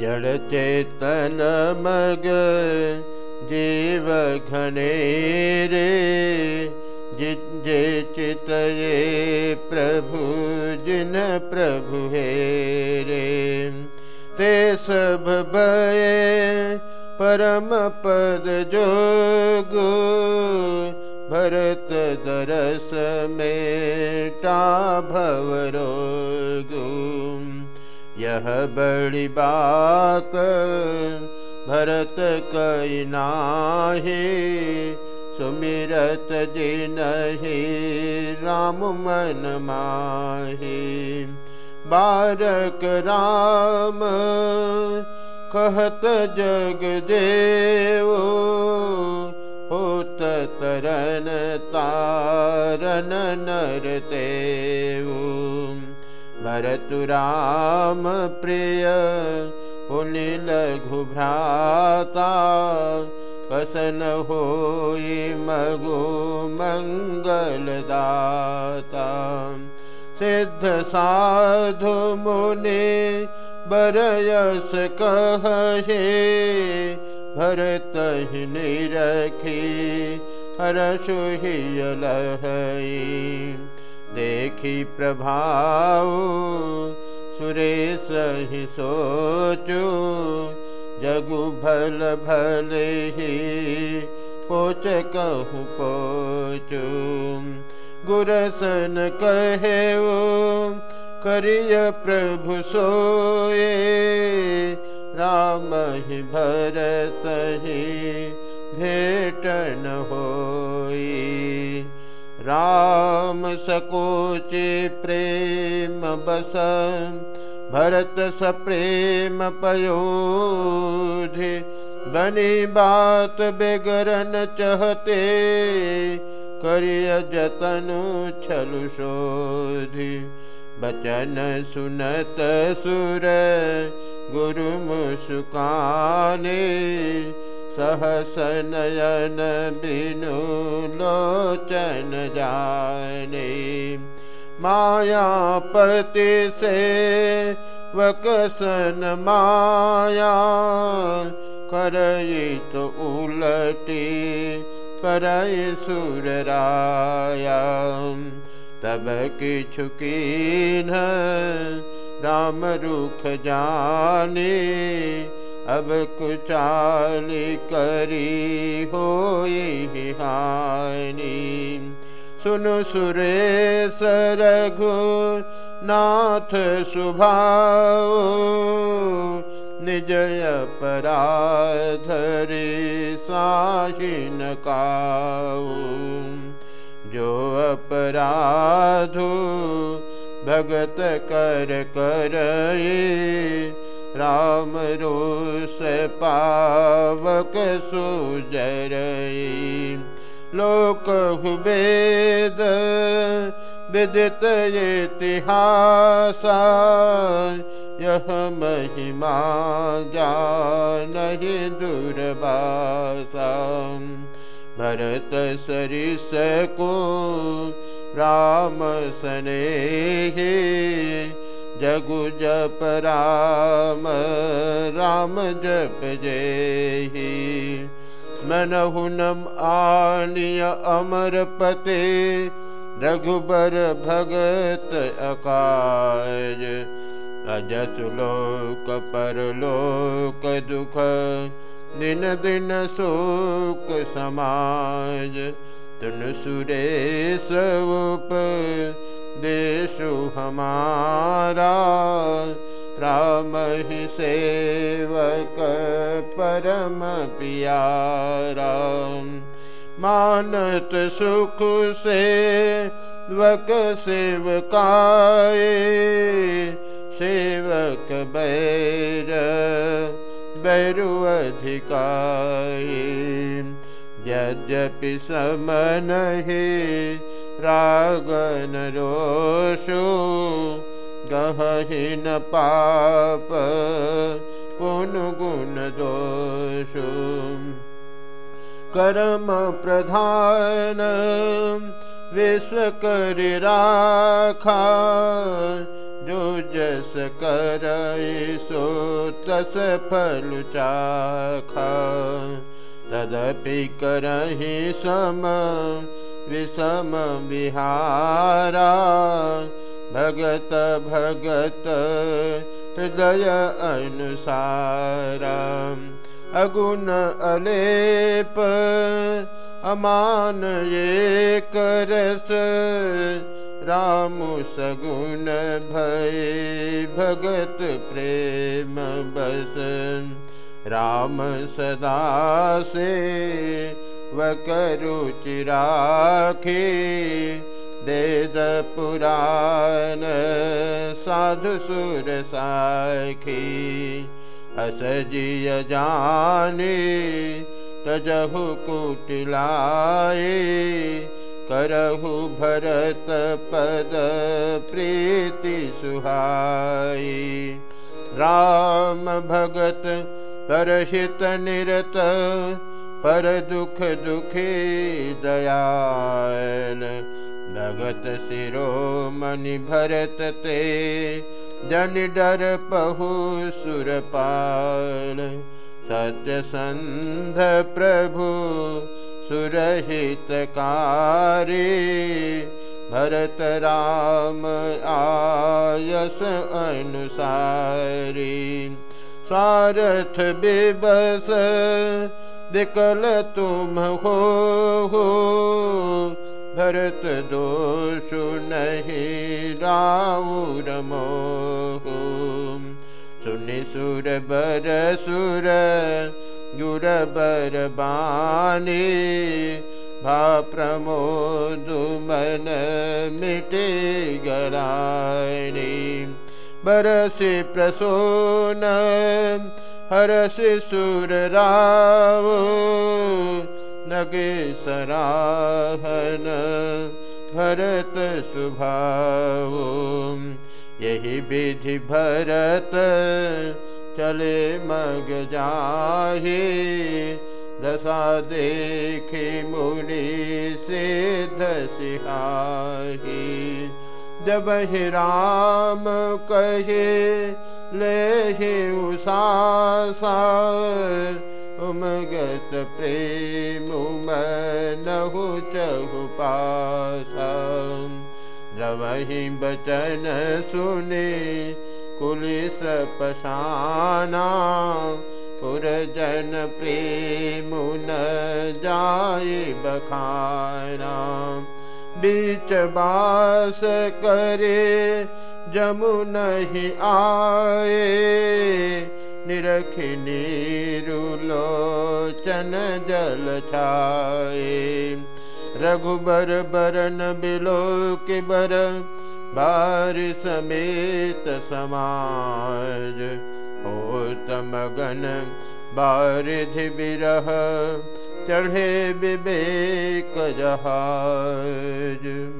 जड़ चेतन मग जीव घने रे चितये प्रभु जिन प्रभु रे ते सब भये परम पद जोगो भरत दरस मेटा भवरोगो यह बड़ी बात भरत कई नाहे सुमिरत जिनहि राम मन माहे। बारक राम कहत जग देव होत तरन तारन नरते भरतु राम प्रिय पुनि लघु भ्राता कसन होई मगो मंगलदाता सिद्ध साधु मुनि बरयस कहे भरत ही निरखी हरसुहियल देखी प्रभाव सुरेश ही सोचो जगु भल भले ही पोच कहूँ पोचो। गुरसन कहे वो करिय प्रभु सोए राम ही भरत ही भेटन होई राम सकोचे प्रेम बस भरत स प्रेम पयोधि बनी बात बेगरन चहते करिय जतनु छलु शोधि। बचन सुनत सुर गुरु मुस्काने सहस नयन बिनु लोचन जाने मायापति से वकसन माया करई तो उलटी तब कि न राम रुख जाने अब कुचाली करी हो हानि। सुनु सुरेश रघु नाथ सुभाओ निजय पराधरे साहिन काऊ जो अपराधो भगत कर कर राम रोष पावक सुजर लोक वेद विदित इतिहासा यह महिमा जानहि दुर्बासा भरत सरिस को राम सने जगु जप राम राम जप जय मनहुनम आनिय अमर पते रघुबर भगत अकाज अजस लोक परलोक दुख दिन दिन शोक समाज तुन सुरेश उप देशु हमारा, राम ही सेवक परम पियारा। मानत सुख से वक सेवकाए, सेवक बैर, बैरु अधिकाई यद्यपि समन हे रागन रोषो गहहीन पाप पुन गुण दोषो कर्म प्रधान विश्व कर राखा जो जस करसो तस फल चाखा। तदपि करहि सम विषम विहारा। भगत भगत, हृदय अनुसार। अगुण अलेप, अमान ये करस राम सगुण भय, भगत प्रेम बस। राम सदा से वकरुचि राखे वेद पुराण साधु सुर साखी। असजिय जाने तजहु कुटिलाए करहु भरत पद प्रीति सुहाई। राम भगत परहित निरत पर दुख दुखी दयाल भगत सिरो मनि भरत ते जन डर पहु सुरपाल सत्य संध प्रभु सुरहितकारी भरत राम आयस अनुसारी। सारथ बेबस विकल तुम हो, हो। भरत दोषु नहीं राउर मोह सुनि सुर बर सुर गुर बर बानी। भा प्रमोद मन मिटे गरानी बरसि प्रसोन हरसि सुर राव, नगे सराहन, भरत सुभाव। यही विधि भरत, चले मग जाहे। दशा देखे मुनि सिद्ध सिहाही। जब राम कहे ले उषा उमगत प्रेम पासा। जवहि बचन सुने कुलिस पशाना पुरजन प्रेम न जाय बखाना। बीच बास करे जमुन ही आए। निरखिनी रुलोचन जल छाए। रघुबर बरन बिलो के बर बार समेत समाज। हो तमगन बारिधि बिरह, चढ़े विवेक जहाज़।